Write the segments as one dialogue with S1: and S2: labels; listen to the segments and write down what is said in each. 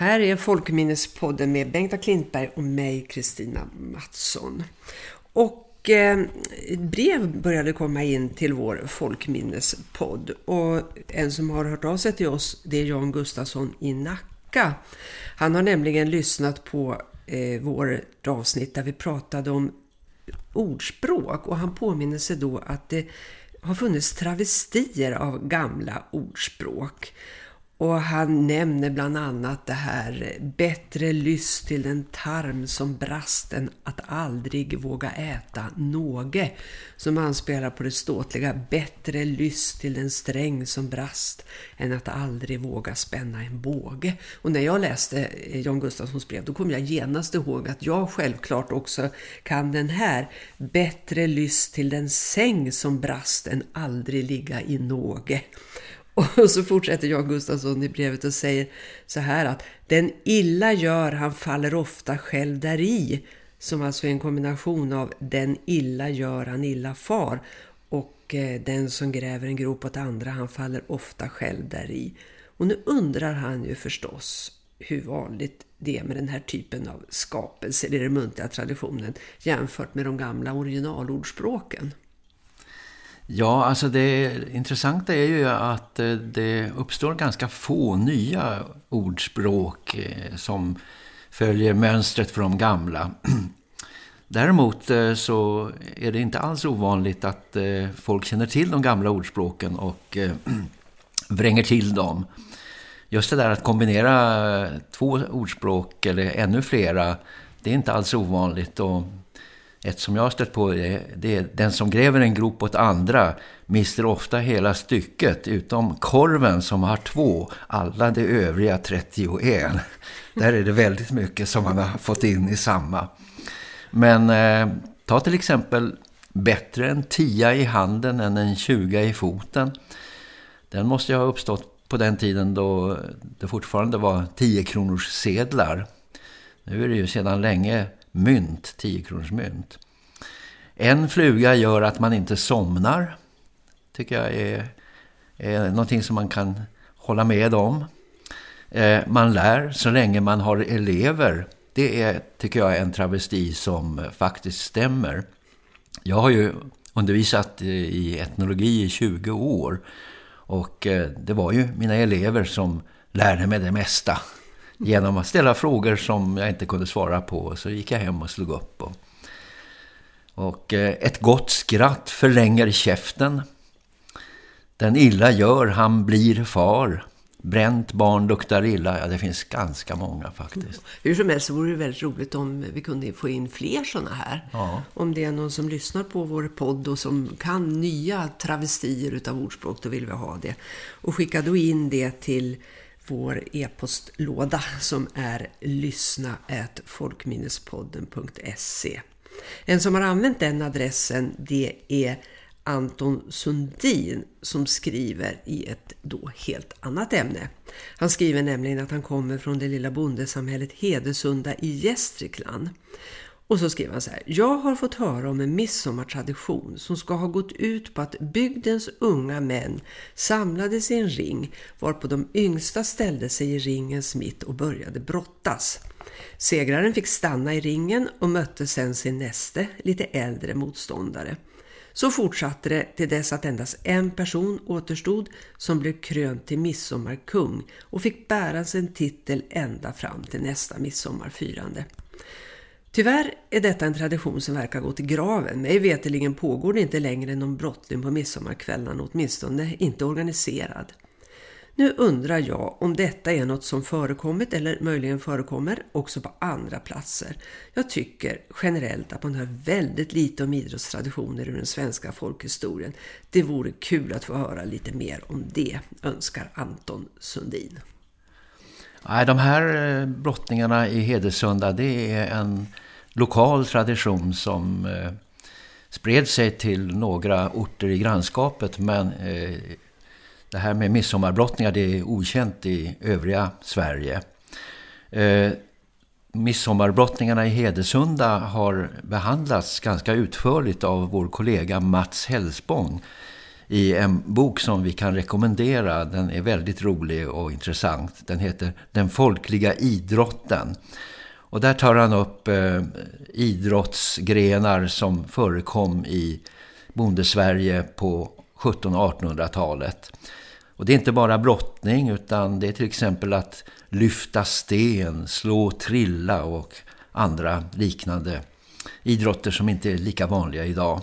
S1: Här är Folkminnespodden med Bengta Klintberg och mig, Kristina Mattsson. Och eh, brev började komma in till vår Folkminnespodd. Och en som har hört av sig till oss, det är Jan Gustafsson i Nacka. Han har nämligen lyssnat på eh, vår avsnitt där vi pratade om ordspråk. Och han påminner sig då att det har funnits travestier av gamla ordspråk. Och han nämner bland annat det här bättre lyst till den tarm som brast än att aldrig våga äta någe. Som anspelar på det ståtliga bättre lyst till den sträng som brast än att aldrig våga spänna en båge. Och när jag läste eh, Jan Gustafssons brev då kom jag genast ihåg att jag självklart också kan den här bättre lyst till den säng som brast än aldrig ligga i någe. Och så fortsätter Jan Gustafsson i brevet och säger så här att den illa gör han faller ofta själv däri som alltså är en kombination av den illa gör han illa far och eh, den som gräver en grop åt andra han faller ofta själv däri. Och nu undrar han ju förstås hur vanligt det är med den här typen av skapelser i den muntliga traditionen jämfört med de gamla originalordspråken.
S2: Ja, alltså det intressanta är ju att eh, det uppstår ganska få nya ordspråk eh, som följer mönstret för de gamla. Däremot eh, så är det inte alls ovanligt att folk känner till de gamla ordspråken och vränger till dem. Just det där att kombinera två ordspråk eller ännu flera, det är inte alls ovanligt och ett som jag har stött på är, det är den som gräver en grop åt andra mister ofta hela stycket utom korven som har två, alla de övriga 31. Där är det väldigt mycket som man har fått in i samma. Men eh, ta till exempel bättre en tia i handen än en 20 i foten. Den måste ju ha uppstått på den tiden då det fortfarande var 10 kronors sedlar. Nu är det ju sedan länge mynt, 10 kronors mynt. En fluga gör att man inte somnar. Tycker jag är, är någonting som man kan hålla med om. Eh, man lär så länge man har elever. Det är, tycker jag, en travesti som faktiskt stämmer. Jag har ju undervisat eh, i etnologi i 20 år. Och eh, det var ju mina elever som lärde mig det mesta genom att ställa frågor som jag inte kunde svara på. Så gick jag hem och slog upp. Och, och eh, ett gott skratt förlänger käften. Den illa gör, han blir far. Bränt barn luktar illa. Ja, det finns ganska många faktiskt.
S1: Hur som helst så vore det väldigt roligt om vi kunde få in fler sådana här.
S2: Ja.
S1: Om det är någon som lyssnar på vår podd och som kan nya travestier utav ordspråk, då vill vi ha det. Och skicka då in det till vår e-postlåda som är lyssna.folkminnespodden.se. En som har använt den adressen det är Anton Sundin som skriver i ett då helt annat ämne. Han skriver nämligen att han kommer från det lilla bondesamhället Hedesunda i Gästrikland. Och så skriver han så här. Jag har fått höra om en midsommartradition som ska ha gått ut på att bygdens unga män samlades i en ring varpå de yngsta ställde sig i ringens mitt och började brottas. Segraren fick stanna i ringen och mötte sen sin näste, lite äldre motståndare. Så fortsatte det till dess att endast en person återstod som blev krönt till midsommarkung och fick bära sin titel ända fram till nästa midsommarfirande. Tyvärr är detta en tradition som verkar gå till graven. Mig veteligen pågår det inte längre någon brottning på midsommarkvällarna, åtminstone inte organiserad. Nu undrar jag om detta är något som förekommit eller möjligen förekommer också på andra platser. Jag tycker generellt att man hör väldigt lite om idrottstraditioner ur den svenska folkhistorien. Det vore kul att få höra lite mer om det, önskar Anton Sundin.
S2: Nej, de här eh, brottningarna i Hedesunda det är en lokal tradition som eh, spred sig till några orter i grannskapet men eh, det här med midsommarbrottningar det är okänt i övriga Sverige. Eh, midsommarbrottningarna i Hedesunda har behandlats ganska utförligt av vår kollega Mats Hellspång i en bok som vi kan rekommendera. Den är väldigt rolig och intressant. Den heter Den folkliga idrotten. Och där tar han upp eh, idrottsgrenar som förekom i bondesverige på 1700- och 1800-talet. Och det är inte bara brottning utan det är till exempel att lyfta sten, slå trilla och andra liknande idrotter som inte är lika vanliga idag.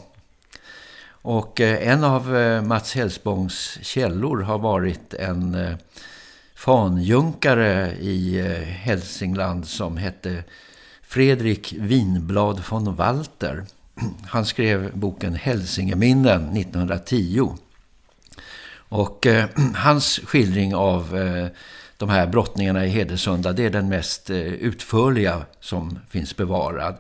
S2: Och eh, en av eh, Mats Hellsbångs källor har varit en eh, fanjunkare i Hälsingland som hette Fredrik Winblad von Walter. Han skrev boken Hälsingeminnen 1910. Och hans skildring av de här brottningarna i Hedesunda det är den mest utförliga som finns bevarad.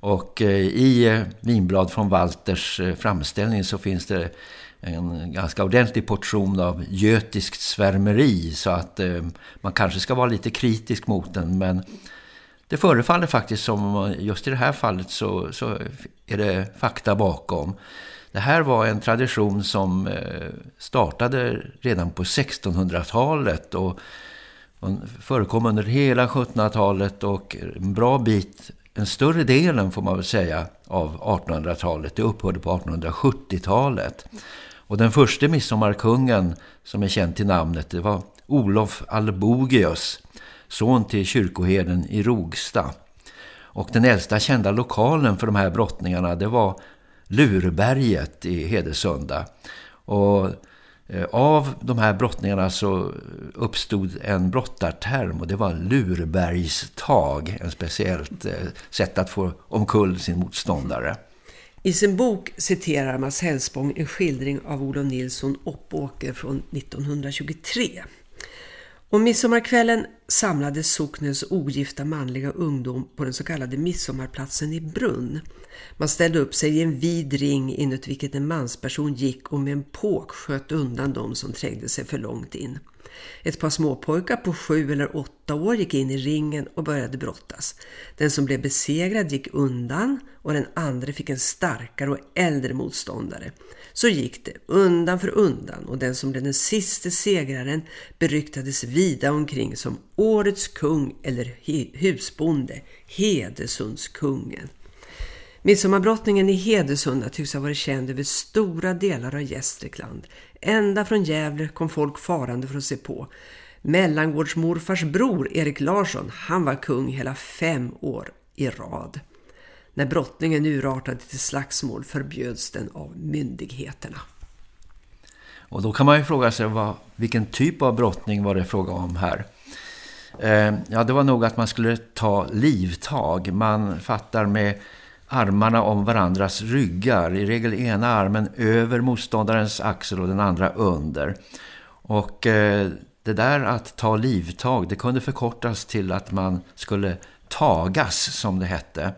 S2: Och eh, i eh, Vinblad från Walters eh, framställning så finns det en ganska ordentlig portion av götiskt svärmeri så att man kanske ska vara lite kritisk mot den men det förefaller faktiskt som just i det här fallet så, så är det fakta bakom. Det här var en tradition som startade redan på 1600-talet och förekom under hela 1700-talet och en bra bit den större delen får man väl säga av 1800-talet. Det upphörde på 1870-talet. Och den första midsommarkungen som är känd till namnet det var Olof Albogius, son till kyrkoherden i Rogsta. Och den äldsta kända lokalen för de här brottningarna det var Lurberget i Hedesunda. Och Eh, av de här brottningarna så uppstod en brottarterm och det var lurbergstag, en speciellt eh, sätt att få omkull sin motståndare.
S1: I sin bok citerar Mats Hellspång en skildring av Olof Nilsson Oppåker från 1923. Om midsommarkvällen samlades socknens ogifta manliga ungdom på den så kallade midsommarplatsen i Brunn. Man ställde upp sig i en vid ring inuti vilket en mansperson gick och med en påk sköt undan dem som trängde sig för långt in. Ett par småpojkar på sju eller åtta år gick in i ringen och började brottas. Den som blev besegrad gick undan och den andra fick en starkare och äldre motståndare. Så gick det undan för undan och den som blev den sista segraren beryktades vida omkring som årets kung eller husbonde, Hedesundskungen. Midsommarbrottningen i Hedesunda tycks ha varit känd över stora delar av Gästrikland. Ända från Gävle kom folk farande för att se på. Mellangårdsmorfars bror Erik Larsson, han var kung hela fem år i rad. När brottningen urartade till slagsmål förbjöds den av myndigheterna.
S2: Och då kan man ju fråga sig vad, vilken typ av brottning var det fråga om här. Eh, ja, det var nog att man skulle ta livtag. Man fattar med armarna om varandras ryggar. I regel ena armen över motståndarens axel och den andra under. Och eh, det där att ta livtag, det kunde förkortas till att man skulle tagas som det hette.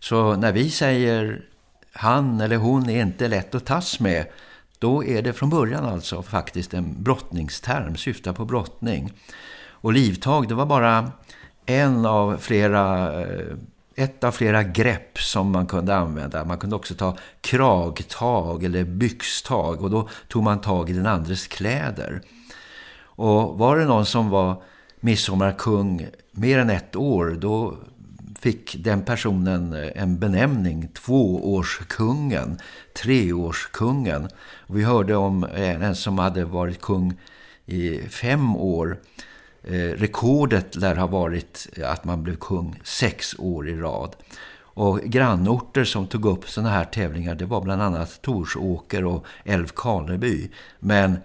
S2: Så när vi säger han eller hon är inte lätt att tas med, då är det från början alltså faktiskt en brottningsterm, syftar på brottning. Och livtag, det var bara en av flera eh, ett av flera grepp som man kunde använda. Man kunde också ta kragtag eller byxtag och då tog man tag i den andres kläder. Och var det någon som var midsommarkung mer än ett år då fick den personen eh, en benämning tvåårskungen, treårskungen. Vi hörde om eh, en som hade varit kung i fem år eh, rekordet lär ha varit att man blev kung sex år i rad. Och grannorter som tog upp sådana här tävlingar det var bland annat Torsåker och Älvkarleby. Men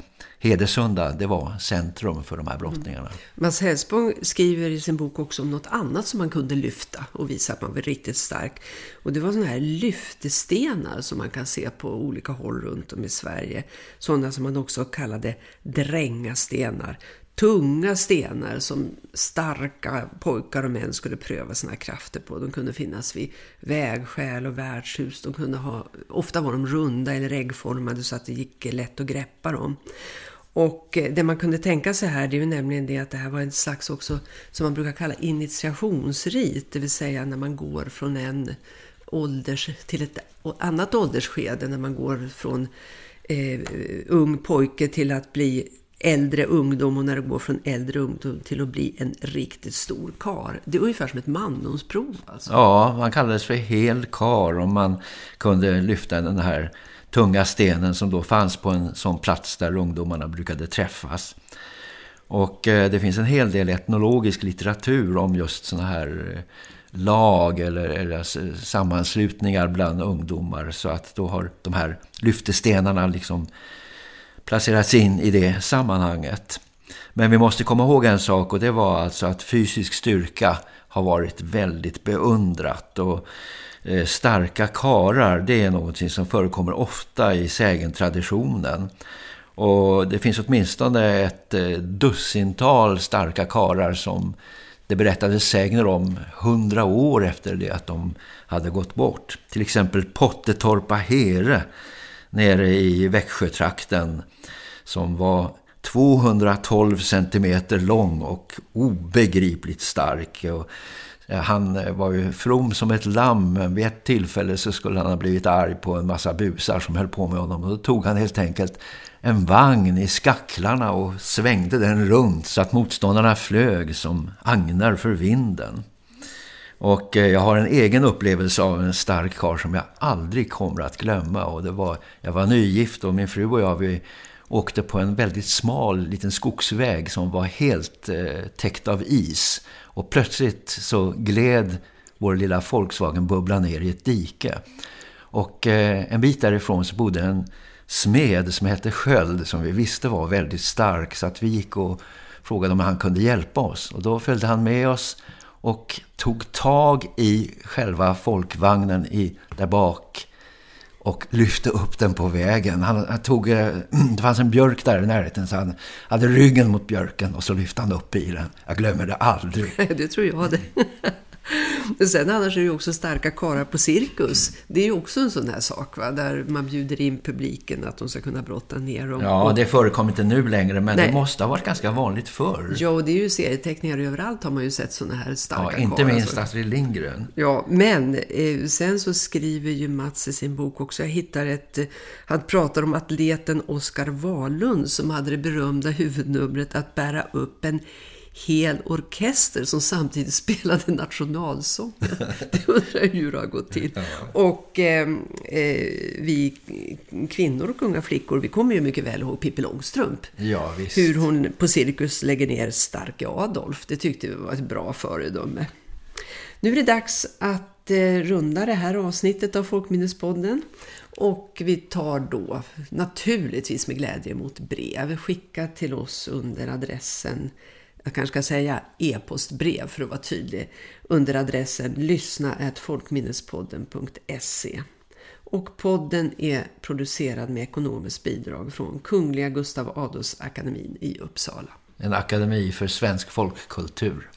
S2: Hedesunda det var centrum för de här brottningarna. Mm.
S1: Mats Hellsborg skriver i sin bok också om något annat som man kunde lyfta och visa att man var riktigt stark. Och det var sådana här lyftestenar som man kan se på olika håll runt om i Sverige. Sådana som man också kallade drängastenar tunga stenar som starka pojkar och män skulle pröva sina krafter på. De kunde finnas vid vägskäl och värdshus. De kunde ha, ofta var de runda eller äggformade så att det gick lätt att greppa dem. Och eh, det man kunde tänka sig här det är ju nämligen det att det här var en slags också som man brukar kalla initiationsrit. Det vill säga när man går från en ålders till ett annat åldersskede. När man går från eh, ung pojke till att bli äldre ungdom och när det går från äldre ungdom till att bli en riktigt stor kar. Det är ungefär som ett mandomsprov. Alltså.
S2: Ja, man kallades för hel kar om man kunde lyfta den här tunga stenen som då fanns på en sån plats där ungdomarna brukade träffas. Och eh, det finns en hel del etnologisk litteratur om just såna här eh, lag eller, eller eh, sammanslutningar bland ungdomar så att då har de här lyftestenarna liksom placerats in i det sammanhanget. Men vi måste komma ihåg en sak och det var alltså att fysisk styrka har varit väldigt beundrat och Eh, starka karar det är något som förekommer ofta i sägentraditionen. Och det finns åtminstone ett eh, dussintal starka karar som det berättades sägner om hundra år efter det att de hade gått bort. Till exempel Pottetorpa Here nere i Växjötrakten som var 212 centimeter lång och obegripligt stark. Och Eh, han eh, var ju from som ett lamm men vid ett tillfälle så skulle han ha blivit arg på en massa busar som höll på med honom. Och då tog han helt enkelt en vagn i skacklarna och svängde den runt så att motståndarna flög som agnar för vinden. Och eh, jag har en egen upplevelse av en stark kar som jag aldrig kommer att glömma. Och det var, jag var nygift och min fru och jag vi åkte på en väldigt smal liten skogsväg som var helt eh, täckt av is. Och plötsligt så gled vår lilla Volkswagen bubbla ner i ett dike. Och eh, en bit därifrån så bodde en smed som hette Sköld som vi visste var väldigt stark så att vi gick och frågade om han kunde hjälpa oss. Och då följde han med oss och tog tag i själva folkvagnen i, där bak och lyfte upp den på vägen. Han, han, tog, eh, det fanns en björk där i närheten så han hade ryggen mot björken och så lyfte han upp bilen. Jag glömmer det aldrig.
S1: det tror jag det. Sen annars är det ju också starka karar på cirkus. Det är ju också en sån här sak va? Där man bjuder in publiken att de ska kunna brotta ner dem.
S2: Ja, det förekommer inte nu längre men Nej. det måste ha varit ganska vanligt förr.
S1: Ja, och det är ju serieteckningar överallt har man ju sett såna här starka
S2: karar. Ja, inte
S1: karar,
S2: minst Astrid Lindgren.
S1: Ja, men eh, sen så skriver ju Mats i sin bok också, jag hittar ett, eh, han pratar om atleten Oskar Wahlund som hade det berömda huvudnumret att bära upp en hel orkester som samtidigt spelade nationalsången. Det undrar jag hur det har gått till. Och eh, eh, vi kvinnor och unga flickor, vi kommer ju mycket väl ihåg Pippi Långstrump.
S2: Ja, visst.
S1: Hur hon på cirkus lägger ner Starke Adolf. Det tyckte vi var ett bra föredöme. Nu är det dags att eh, runda det här avsnittet av Folkminnespodden. Och vi tar då naturligtvis med glädje emot brev. Skicka till oss under adressen jag kanske ska säga e-postbrev för att vara tydlig, under adressen lyssna.folkminnespodden.se. Och podden är producerad med ekonomiskt bidrag från Kungliga Gustav Adolfs akademin i Uppsala.
S2: En akademi för svensk folkkultur.